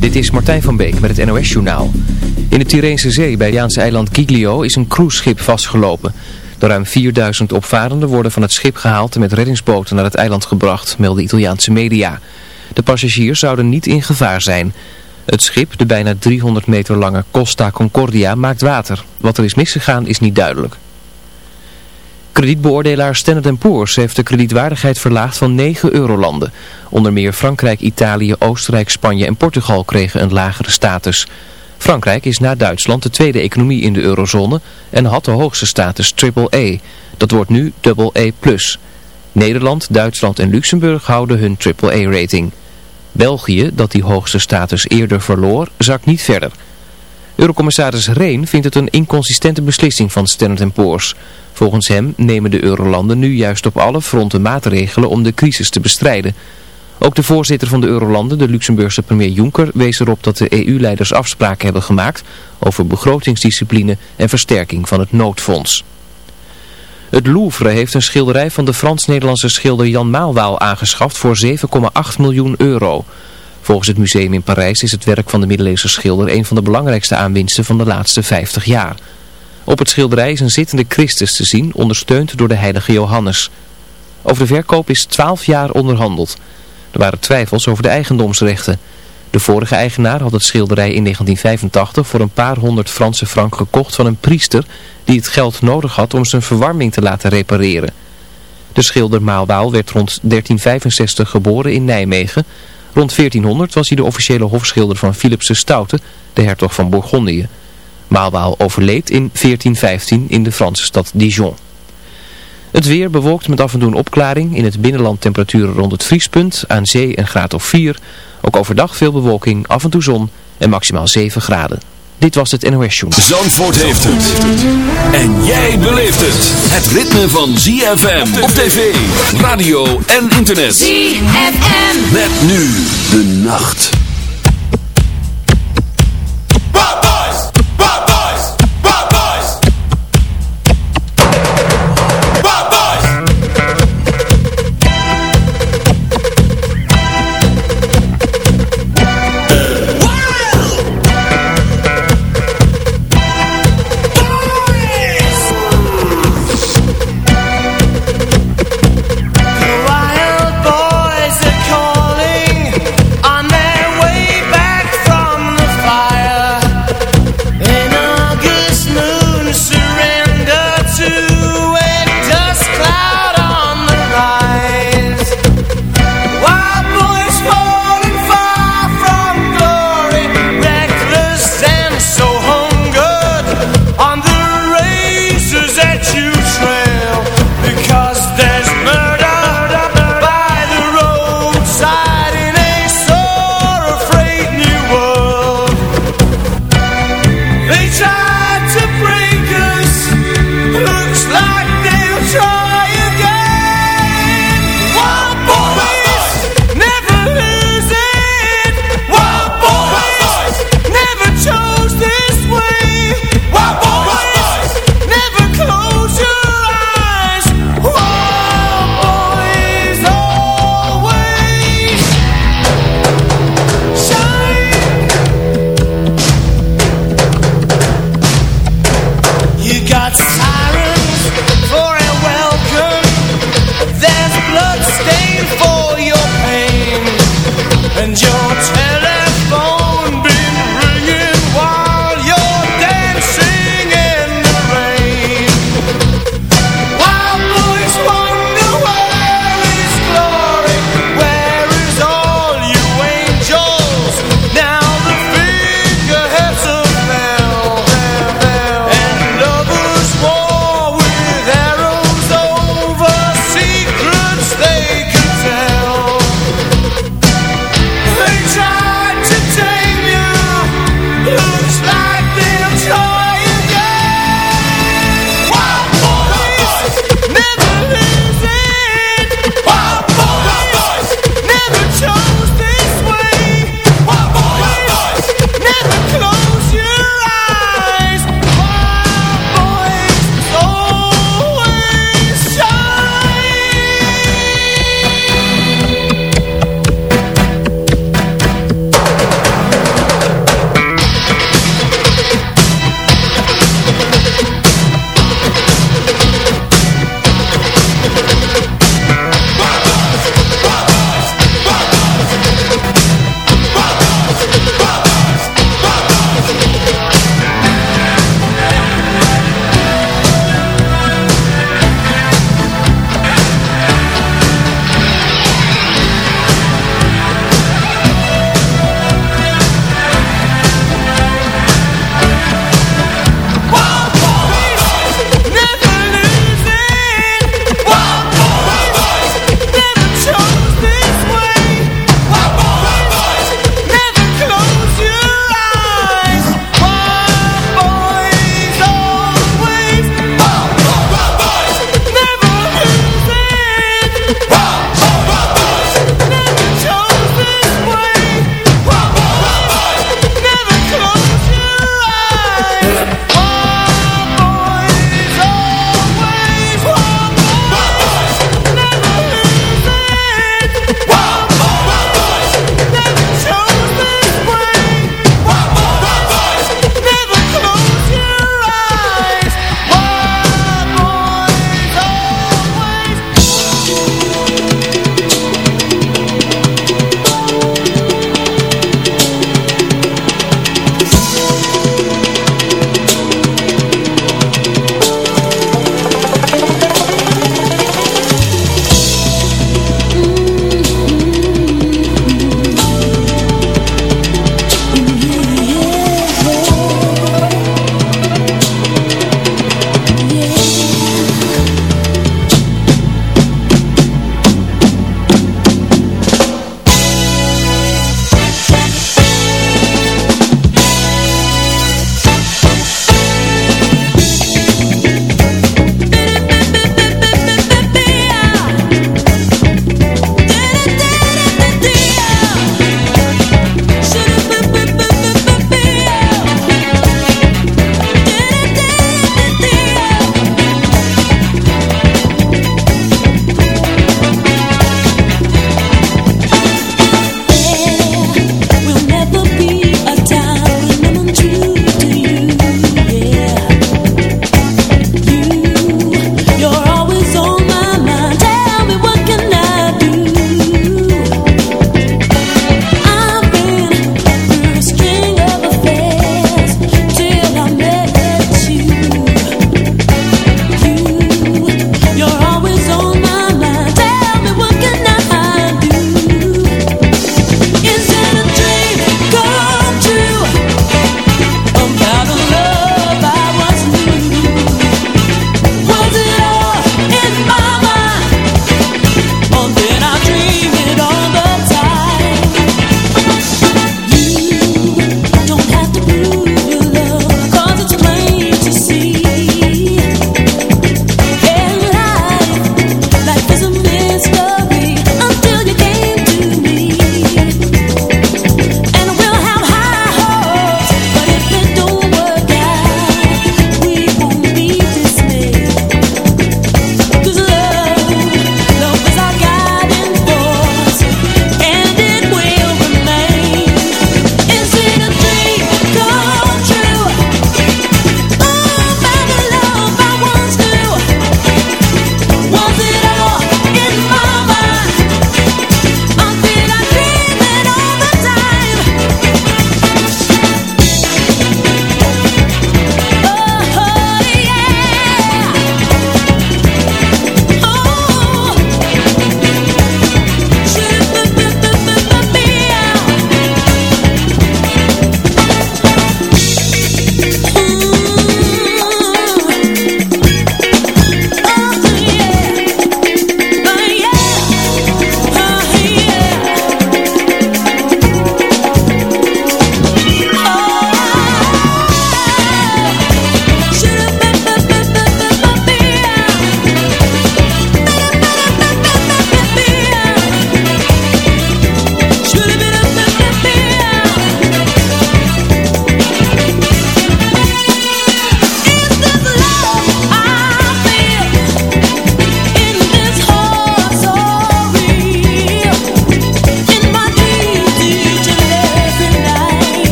Dit is Martijn van Beek met het NOS-journaal. In de Tyreense Zee bij het Jaanse eiland Giglio is een cruiseschip vastgelopen. De ruim 4000 opvarenden worden van het schip gehaald en met reddingsboten naar het eiland gebracht, melden Italiaanse media. De passagiers zouden niet in gevaar zijn. Het schip, de bijna 300 meter lange Costa Concordia, maakt water. Wat er is misgegaan is niet duidelijk. Kredietbeoordelaar Standard Poor's heeft de kredietwaardigheid verlaagd van 9 eurolanden. Onder meer Frankrijk, Italië, Oostenrijk, Spanje en Portugal kregen een lagere status. Frankrijk is na Duitsland de tweede economie in de eurozone en had de hoogste status AAA. Dat wordt nu AA+. Nederland, Duitsland en Luxemburg houden hun AAA-rating. België, dat die hoogste status eerder verloor, zakt niet verder. Eurocommissaris Reen vindt het een inconsistente beslissing van Standard Poor's. Volgens hem nemen de eurolanden nu juist op alle fronten maatregelen om de crisis te bestrijden. Ook de voorzitter van de eurolanden, de Luxemburgse premier Juncker, wees erop dat de EU-leiders afspraken hebben gemaakt over begrotingsdiscipline en versterking van het noodfonds. Het Louvre heeft een schilderij van de Frans-Nederlandse schilder Jan Maalwaal aangeschaft voor 7,8 miljoen euro. Volgens het museum in Parijs is het werk van de middeleeuwse schilder een van de belangrijkste aanwinsten van de laatste 50 jaar. Op het schilderij is een zittende Christus te zien, ondersteund door de heilige Johannes. Over de verkoop is 12 jaar onderhandeld. Er waren twijfels over de eigendomsrechten. De vorige eigenaar had het schilderij in 1985 voor een paar honderd Franse frank gekocht van een priester die het geld nodig had om zijn verwarming te laten repareren. De schilder Maalwaal werd rond 1365 geboren in Nijmegen. Rond 1400 was hij de officiële hofschilder van Philips de Stoute, de hertog van Bourgondië. Maalwaal overleed in 1415 in de Franse stad Dijon. Het weer bewolkt met af en toe een opklaring. In het binnenland temperaturen rond het vriespunt. Aan zee een graad of 4. Ook overdag veel bewolking, af en toe zon en maximaal 7 graden. Dit was het NOS Journal. Zandvoort heeft het. En jij beleeft het. Het ritme van ZFM op tv, radio en internet. ZFM. Met nu de nacht.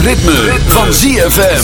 Ritme, van ZFM.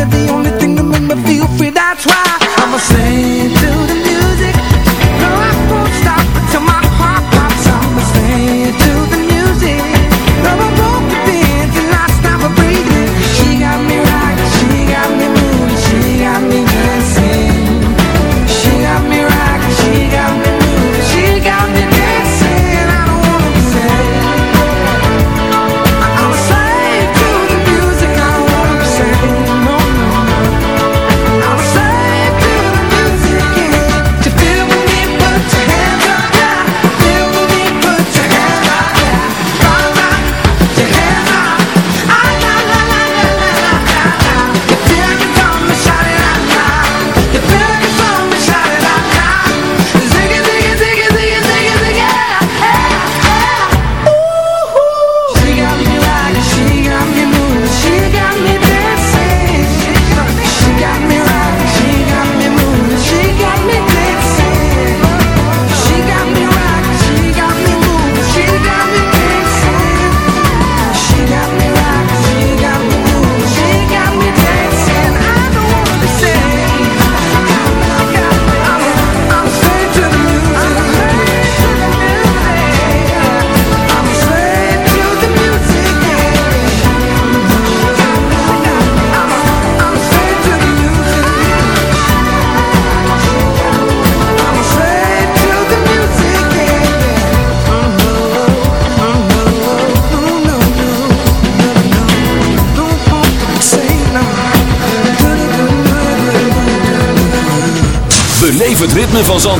said the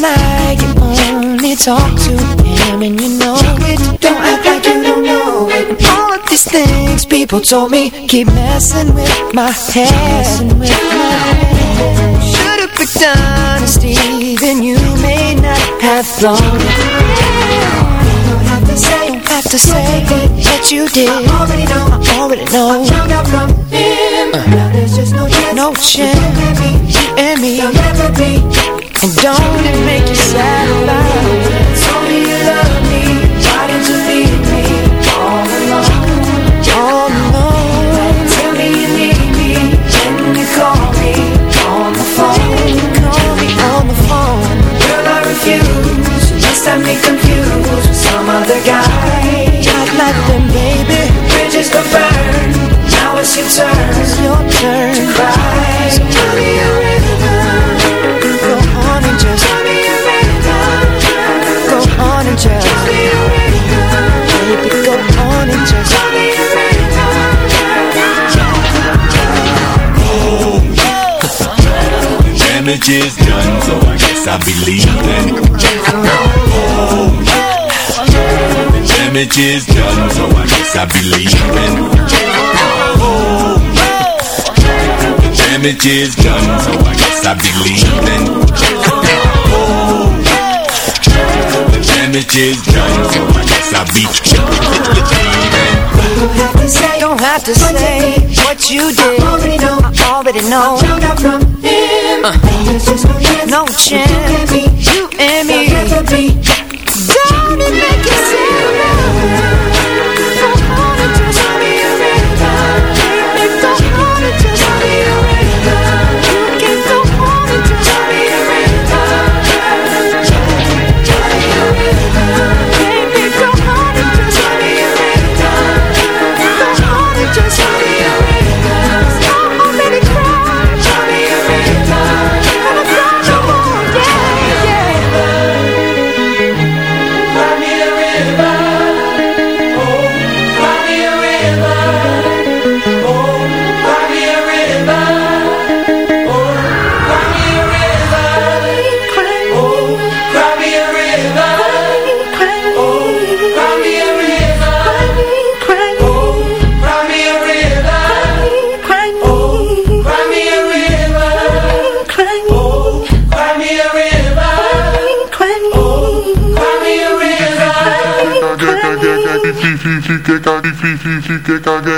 like you only talk to him and you know it Don't act like you don't know it All of these things people told me keep messing with my head Should've picked honesty then you may not have You don't have to say have to say what you did. I already know. I already know. I found out from him. Uh. Now there's just no chance. No chance. You and me. There'll never be. And don't it make you sad? Told me you love me. Leave me all alone? All alone. Tell me you need me. Call me on the phone? Call me on the phone. Girl, I refuse. Me confused some other guy. Like baby. Bridges. Now it's your turn. It's your turn to cry. So tell me a river. damage is done, so I guess I believe that. Oh, yeah. Damage is done, so I guess I believe that. Oh, yeah. Damage is done, so I guess I believe that. Oh, the damage is done, so I guess I'll be leaving. Don't have to say what you did. I already know. I already know. Found out from him. Uh. No chance. You and me. Don't it make you? fi fi fi que cagué